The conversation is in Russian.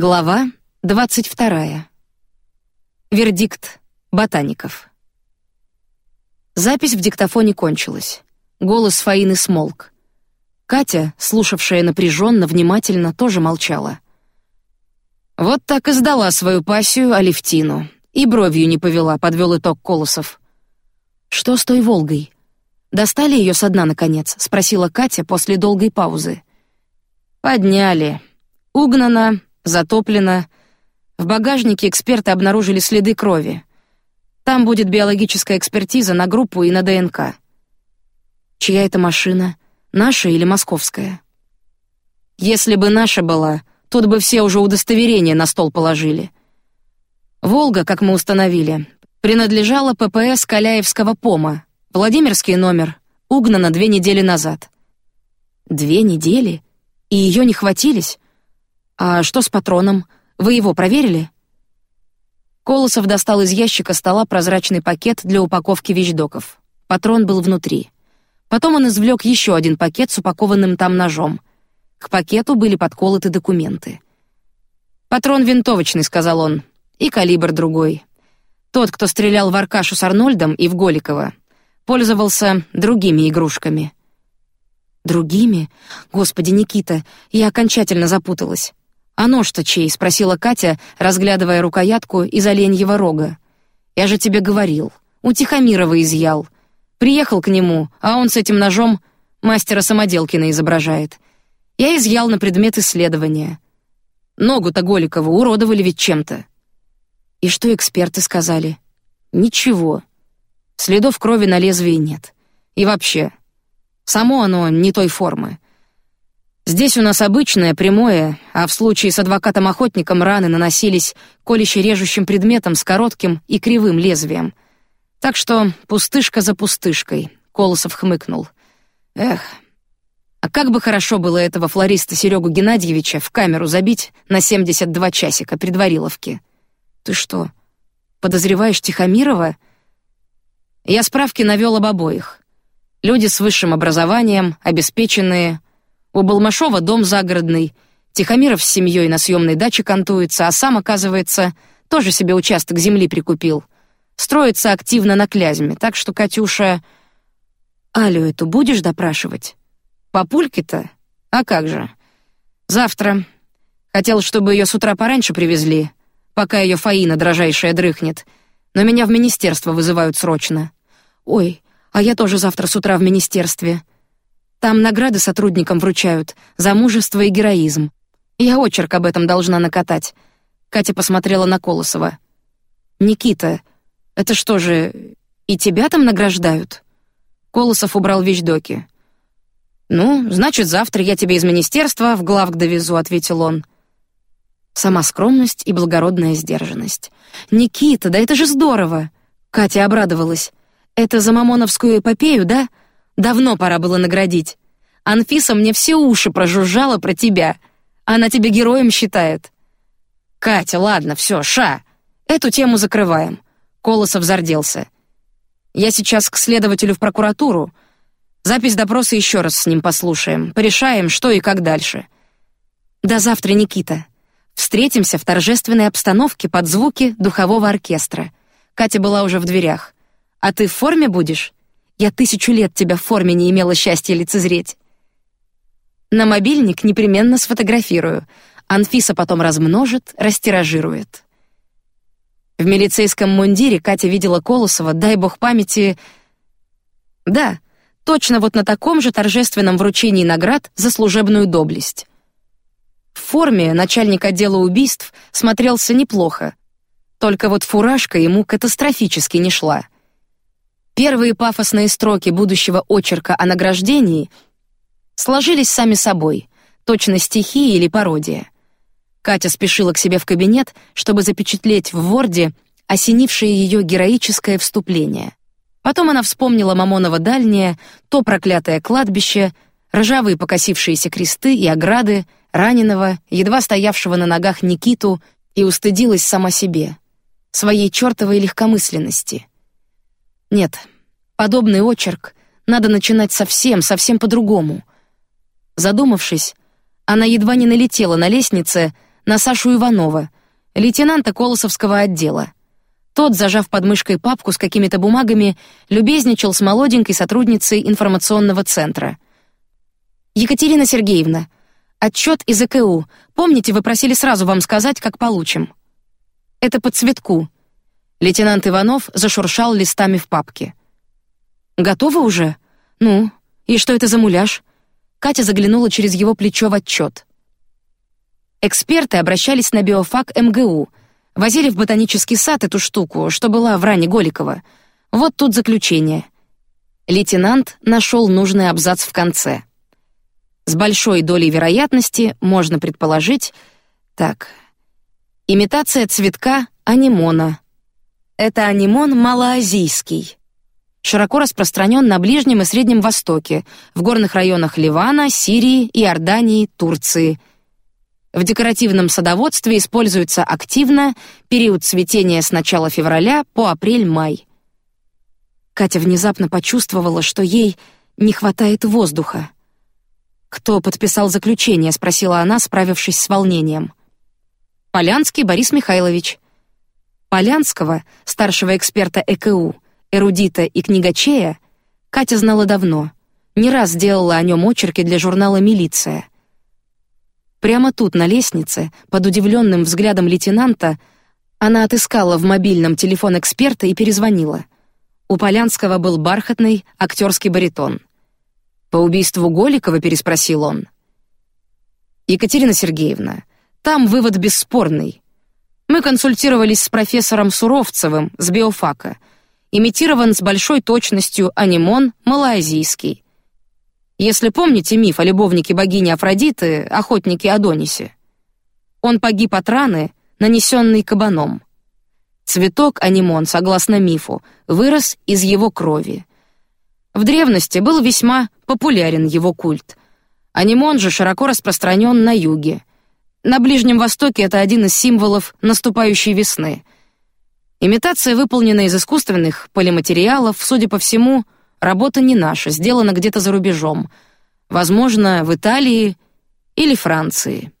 Глава двадцать вторая. Вердикт ботаников. Запись в диктофоне кончилась. Голос Фаины смолк. Катя, слушавшая напряженно, внимательно, тоже молчала. Вот так и сдала свою пассию Алевтину и бровью не повела, подвел итог Колосов. Что с той Волгой? Достали ее со дна наконец? спросила Катя после долгой паузы. Подняли. Угнана, затоплено. В багажнике эксперты обнаружили следы крови. Там будет биологическая экспертиза на группу и на ДНК. Чья это машина? Наша или московская? Если бы наша была, тут бы все уже удостоверения на стол положили. Волга, как мы установили, принадлежала ППС Каляевского ПОМа. Владимирский номер. Угнана две недели назад. Две недели? И ее не хватились? А что с патроном? Вы его проверили? Колосов достал из ящика стола прозрачный пакет для упаковки вещдоков. Патрон был внутри. Потом он извлек еще один пакет с упакованным там ножом. К пакету были подколоты документы. Патрон винтовочный, сказал он, и калибр другой. Тот, кто стрелял в Аркашу с Арнольдом и в Голикова, пользовался другими игрушками. Другими? Господи, Никита, я окончательно запуталась. «А нож-то чей?» — спросила Катя, разглядывая рукоятку из оленьего рога. «Я же тебе говорил. У Тихомирова изъял. Приехал к нему, а он с этим ножом мастера самоделкина изображает. Я изъял на предмет исследования. Ногу-то Голикову уродовали ведь чем-то». «И что эксперты сказали?» «Ничего. Следов крови на лезвии нет. И вообще, само оно не той формы. Здесь у нас обычное, прямое, а в случае с адвокатом-охотником раны наносились колюще-режущим предметом с коротким и кривым лезвием. Так что пустышка за пустышкой. Колосов хмыкнул. Эх, а как бы хорошо было этого флориста Серегу Геннадьевича в камеру забить на 72 часика предвариловки. Ты что, подозреваешь Тихомирова? Я справки навел об обоих. Люди с высшим образованием, обеспеченные, у Балмашова дом загородный, Тихомиров с семьей на съемной даче кантуется, а сам, оказывается, тоже себе участок земли прикупил. Строится активно на Клязьме, так что Катюша... Алю эту будешь допрашивать? Папульки-то? А как же? Завтра. Хотел, чтобы ее с утра пораньше привезли, пока ее Фаина дрожайшая дрыхнет. Но меня в министерство вызывают срочно. Ой, а я тоже завтра с утра в министерстве. Там награды сотрудникам вручают за мужество и героизм. Я очерк об этом должна накатать. Катя посмотрела на Колосова. Никита, это что же и тебя там награждают? Колосов убрал вещдоки. Ну, значит, завтра я тебе из министерства в главк довезу, ответил он. Сама скромность и благородная сдержанность. Никита, да это же здорово. Катя обрадовалась. Это за мамоновскую эпопею, да? Давно пора было наградить. Анфиса мне все уши прожужжала про тебя. Она тебя героем считает. Катя, ладно, все, ша. Эту тему закрываем. Колосов зарделся. Я сейчас к следователю в прокуратуру. Запись допроса еще раз с ним послушаем, порешаем, что и как дальше. До завтра, Никита. Встретимся в торжественной обстановке под звуки духового оркестра. Катя была уже в дверях. А ты в форме будешь? Я тысячу лет тебя в форме не имела счастья лицезреть. На мобильник непременно сфотографирую. Анфиса потом размножит, растиражирует. В милицейском мундире Катя видела Колосова, дай бог памяти. Да, точно вот на таком же торжественном вручении наград за служебную доблесть. В форме начальник отдела убийств смотрелся неплохо, только вот фуражка ему катастрофически не шла. Первые пафосные строки будущего очерка о награждении сложились сами собой, точно стихи или пародия. Катя спешила к себе в кабинет, чтобы запечатлеть в ворде осенившее ее героическое вступление. Потом она вспомнила Мамоново дальнее, то проклятое кладбище, ржавые покосившиеся кресты и ограды, раненого, едва стоявшего на ногах Никиту, и устыдилась сама себе, своей чертовой легкомысленности. Нет, подобный очерк надо начинать совсем, совсем по-другому. Задумавшись, она едва не налетела на лестнице на Сашу Иванова, лейтенанта Колосовского отдела. Тот, зажав под мышкой папку с какими-то бумагами, любезничал с молоденькой сотрудницей информационного центра. Екатерина Сергеевна, отчет из ЭКУ. Помните, вы просили сразу вам сказать, как получим. Это по цветку. Лейтенант Иванов зашуршал листами в папке. Готовы уже? Ну, и что это за муляж? Катя заглянула через его плечо в отчет. Эксперты обращались на биофак МГУ, возили в ботанический сад эту штуку, что была в ране Голикова. Вот тут заключение. Лейтенант нашел нужный абзац в конце. С большой долей вероятности можно предположить, так, имитация цветка анимона. Это анимон малоазийский. Широко распространен на Ближнем и Среднем Востоке, в горных районах Ливана, Сирии, Иордании, Турции — в декоративном садоводстве используется активно, период цветения с начала февраля по апрель-май. Катя внезапно почувствовала, что ей не хватает воздуха. Кто подписал заключение? – спросила она, справившись с волнением. Полянский Борис Михайлович. Полянского, старшего эксперта ЭКУ, эрудита и книгачея, Катя знала давно. Не раз делала о нем очерки для журнала Милиция. Прямо тут, на лестнице, под удивленным взглядом лейтенанта, она отыскала в мобильном телефон эксперта и перезвонила. У Полянского был бархатный актерский баритон. По убийству Голикова переспросил он. Екатерина Сергеевна, там вывод бесспорный. Мы консультировались с профессором Суровцевым с биофака. Имитирован с большой точностью анимон малоазийский. Если помните миф о любовнике богини Афродиты, охотнике Адонисе. Он погиб от раны, нанесенной кабаном. Цветок анимон, согласно мифу, вырос из его крови. В древности был весьма популярен его культ. Анимон же широко распространен на юге. На Ближнем Востоке это один из символов наступающей весны. Имитация выполнена из искусственных полиматериалов, судя по всему, Работа не наша, сделана где-то за рубежом, возможно, в Италии или Франции.